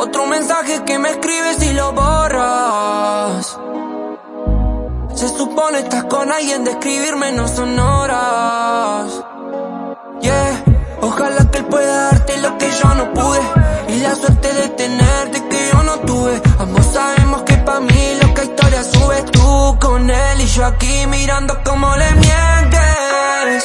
Otro mensaje que me escribes y lo borras. Se supone estás con alguien de escribirme no son horas. Yeah, ojalá que él pueda darte lo que yo no pude. Y la suerte de tenerte que yo no tuve. Ambos sabemos que pa' mí lo que historia subes tú con él y yo aquí mirando como le mientes.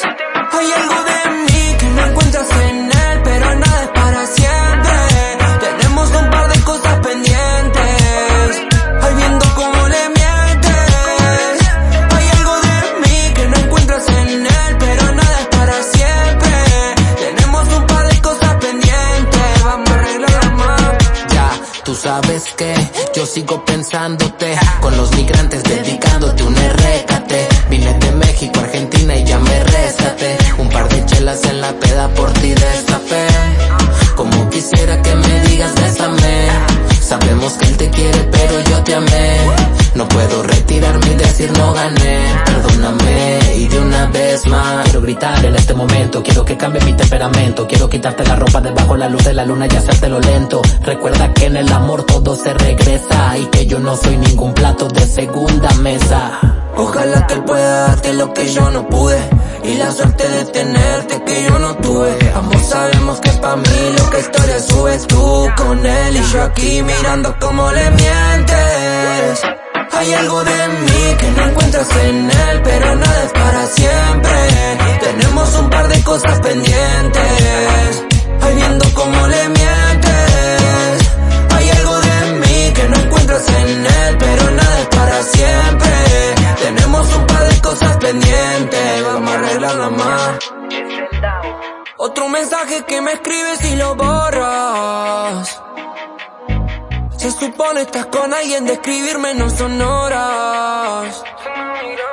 Tú sabes que yo sigo pensándote Con los migrantes dedicándote un RKT Vine de México, Argentina y ya me rézate Un par de chelas en la peda por ti destapé. Como quisiera que me digas bésame. Sabemos que él te quiere pero yo te amé No puedo retirarme y decir no gané. Perdóname y de una vez más Quiero gritar en este momento. Quiero que cambie mi temperamento. Quiero quitarte la ropa debajo la luz de la luna y hacértelo lento. Recuerda que en el amor todo se regresa Y que yo no soy ningún plato de segunda mesa. Ojalá que él pueda darte lo que yo no pude Y la suerte de tenerte que yo no tuve. Ambos sabemos que pa' mí lo que historia subes tú con él Y yo aquí mirando cómo le mientes Hay algo de mí que no encuentras en él Pero nada es para siempre. Tenemos un par de cosas pendientes. Ay, viendo cómo le mientes. Hay algo de mí que no encuentras en él Pero nada es para siempre. Tenemos un par de cosas pendientes. Vamos a arreglarla más Otro mensaje que me escribes y lo borras Se supone estás con alguien de escribirme no son horas.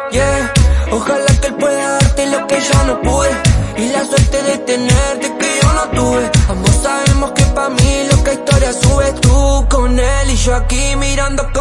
Yeah, ojalá que él pueda darte lo que yo no pude. Y la suerte de tenerte que yo no tuve. Ambos sabemos que pa' mí lo que historia subes tú con él Y yo aquí mirando cómo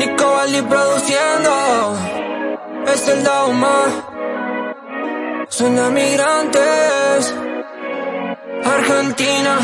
Nico Valli produciendo. Es el Dauma. Suena migrantes. Argentina